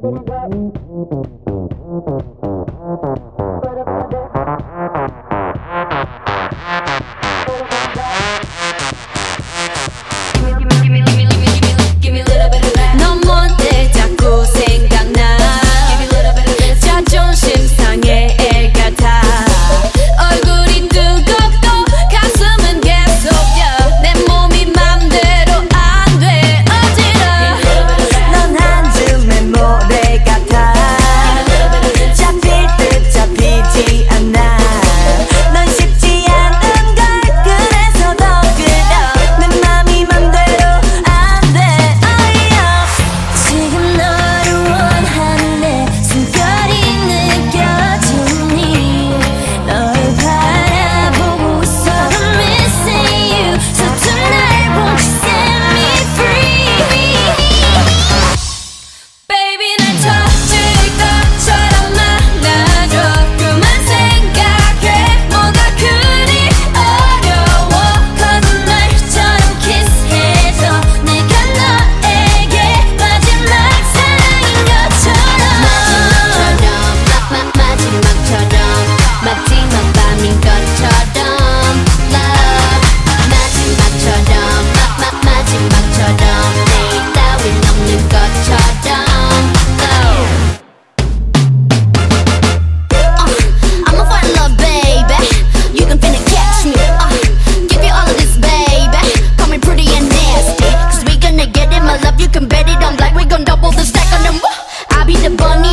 da da bunny.